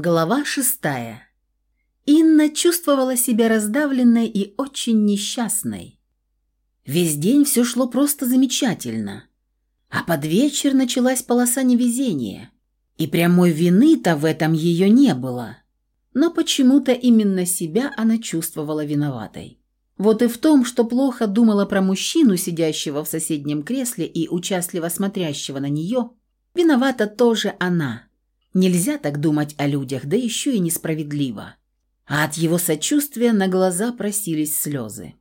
Глава шестая. Инна чувствовала себя раздавленной и очень несчастной. Весь день все шло просто замечательно. А под вечер началась полоса невезения. И прямой вины-то в этом ее не было. Но почему-то именно себя она чувствовала виноватой. Вот и в том, что плохо думала про мужчину, сидящего в соседнем кресле и участливо смотрящего на нее, виновата тоже она – Нельзя так думать о людях, да еще и несправедливо. А от его сочувствия на глаза просились слезы.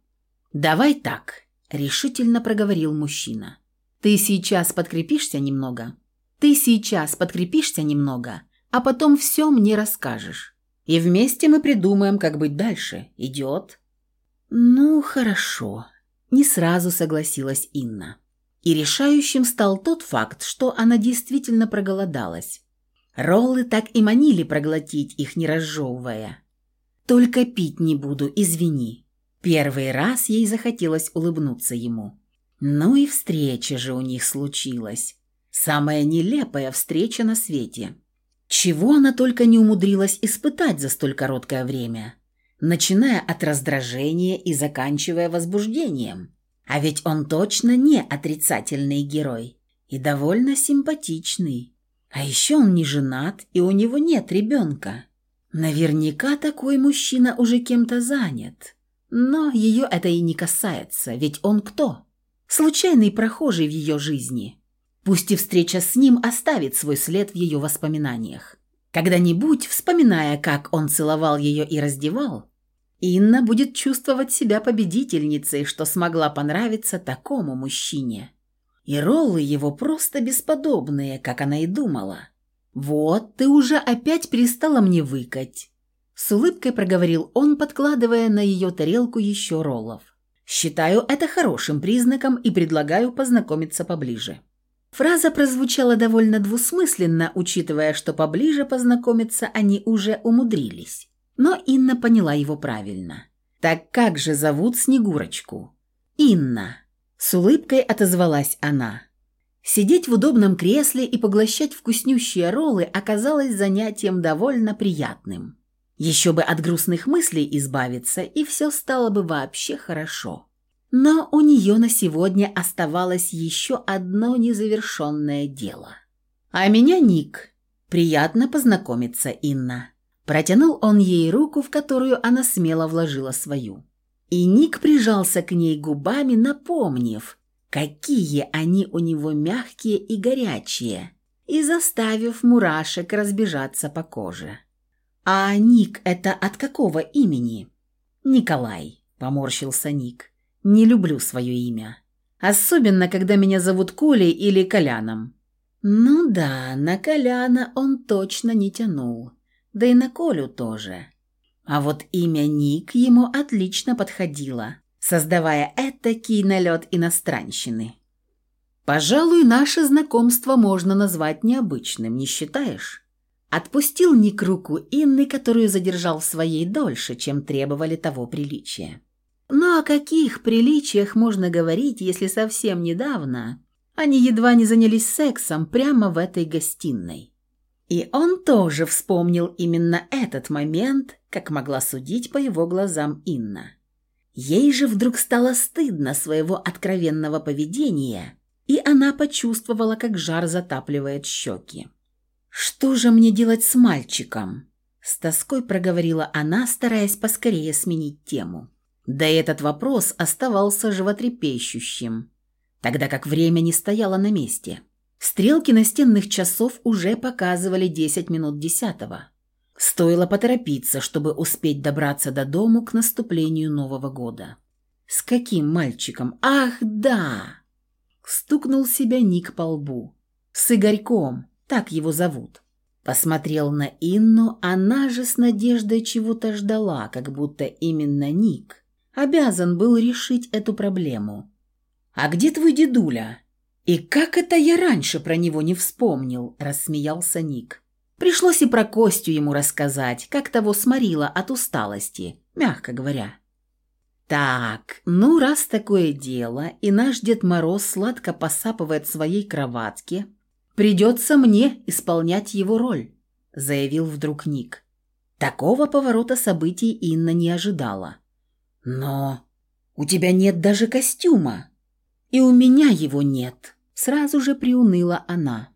«Давай так», — решительно проговорил мужчина. «Ты сейчас подкрепишься немного? Ты сейчас подкрепишься немного, а потом все мне расскажешь. И вместе мы придумаем, как быть дальше. Идет?» «Ну, хорошо», — не сразу согласилась Инна. И решающим стал тот факт, что она действительно проголодалась. Роллы так и манили проглотить их, не разжевывая. «Только пить не буду, извини». Первый раз ей захотелось улыбнуться ему. Ну и встреча же у них случилась. Самая нелепая встреча на свете. Чего она только не умудрилась испытать за столь короткое время. Начиная от раздражения и заканчивая возбуждением. А ведь он точно не отрицательный герой. И довольно симпатичный. А еще он не женат, и у него нет ребенка. Наверняка такой мужчина уже кем-то занят. Но ее это и не касается, ведь он кто? Случайный прохожий в ее жизни. Пусть и встреча с ним оставит свой след в ее воспоминаниях. Когда-нибудь, вспоминая, как он целовал ее и раздевал, Инна будет чувствовать себя победительницей, что смогла понравиться такому мужчине. И роллы его просто бесподобные, как она и думала. «Вот, ты уже опять перестала мне выкать», — с улыбкой проговорил он, подкладывая на ее тарелку еще роллов. «Считаю это хорошим признаком и предлагаю познакомиться поближе». Фраза прозвучала довольно двусмысленно, учитывая, что поближе познакомиться они уже умудрились. Но Инна поняла его правильно. «Так как же зовут Снегурочку?» «Инна», с улыбкой отозвалась она. Сидеть в удобном кресле и поглощать вкуснющие роллы оказалось занятием довольно приятным. Еще бы от грустных мыслей избавиться, и все стало бы вообще хорошо. Но у нее на сегодня оставалось еще одно незавершенное дело. «А меня Ник. Приятно познакомиться, Инна». Протянул он ей руку, в которую она смело вложила свою. И Ник прижался к ней губами, напомнив, какие они у него мягкие и горячие, и заставив мурашек разбежаться по коже. «А Ник это от какого имени?» «Николай», — поморщился Ник. «Не люблю свое имя. Особенно, когда меня зовут Колей или Коляном». «Ну да, на Коляна он точно не тянул. Да и на Колю тоже. А вот имя Ник ему отлично подходило, создавая этакий налет иностранщины. «Пожалуй, наше знакомство можно назвать необычным, не считаешь?» Отпустил Ник руку Инны, которую задержал своей дольше, чем требовали того приличия. Но о каких приличиях можно говорить, если совсем недавно они едва не занялись сексом прямо в этой гостиной? И он тоже вспомнил именно этот момент, как могла судить по его глазам Инна. Ей же вдруг стало стыдно своего откровенного поведения, и она почувствовала, как жар затапливает щеки. «Что же мне делать с мальчиком?» С тоской проговорила она, стараясь поскорее сменить тему. Да этот вопрос оставался животрепещущим, тогда как время не стояло на месте. Стрелки настенных часов уже показывали 10 минут десятого. Стоило поторопиться, чтобы успеть добраться до дому к наступлению Нового года. «С каким мальчиком? Ах, да!» Стукнул себя Ник по лбу. «С Игорьком, так его зовут». Посмотрел на Инну, она же с надеждой чего-то ждала, как будто именно Ник обязан был решить эту проблему. «А где твой дедуля?» «И как это я раньше про него не вспомнил?» – рассмеялся Ник. Пришлось и про Костю ему рассказать, как того сморило от усталости, мягко говоря. Так, ну раз такое дело, и наш Дед Мороз сладко посапывает в своей кроватке, придется мне исполнять его роль. заявил вдруг Ник. Такого поворота событий Инна не ожидала. «Но у тебя нет даже костюма, и у меня его нет», — сразу же приуныла она.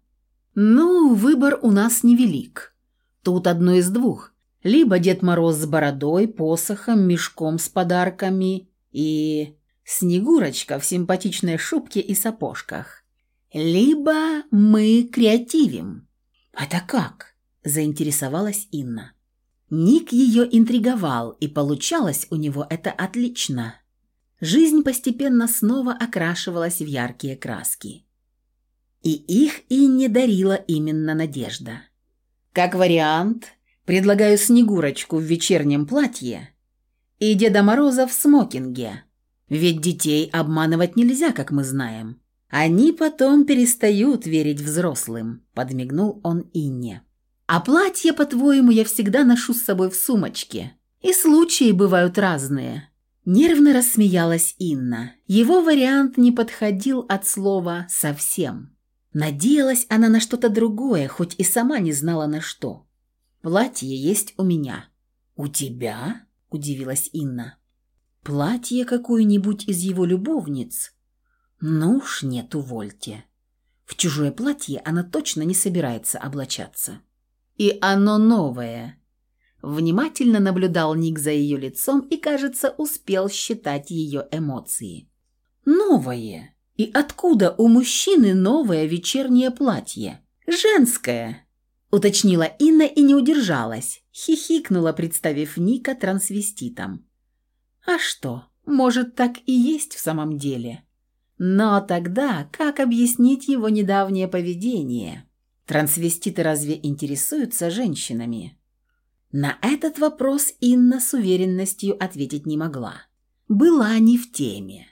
«Ну, выбор у нас невелик. Тут одно из двух. Либо Дед Мороз с бородой, посохом, мешком с подарками и... Снегурочка в симпатичной шубке и сапожках. Либо мы креативим». «Это как?» – заинтересовалась Инна. Ник ее интриговал, и получалось у него это отлично. Жизнь постепенно снова окрашивалась в яркие краски. И их и не дарила именно надежда. Как вариант, предлагаю Снегурочку в вечернем платье и Деда Мороза в смокинге. Ведь детей обманывать нельзя, как мы знаем. Они потом перестают верить взрослым», – подмигнул он Инне. А платье, по-твоему, я всегда ношу с собой в сумочке. И случаи бывают разные». Нервно рассмеялась Инна. Его вариант не подходил от слова «совсем». Надеялась она на что-то другое, хоть и сама не знала на что. «Платье есть у меня». «У тебя?» – удивилась Инна. «Платье какое-нибудь из его любовниц?» «Ну уж нет, увольте». В чужое платье она точно не собирается облачаться. И оно новое. Внимательно наблюдал Ник за ее лицом и, кажется, успел считать ее эмоции. Новое. И откуда у мужчины новое вечернее платье? Женское. Уточнила Инна и не удержалась. Хихикнула, представив Ника трансвеститом. А что, может, так и есть в самом деле? Но тогда как объяснить его недавнее поведение? Трансвеститы разве интересуются женщинами? На этот вопрос Инна с уверенностью ответить не могла. Была не в теме.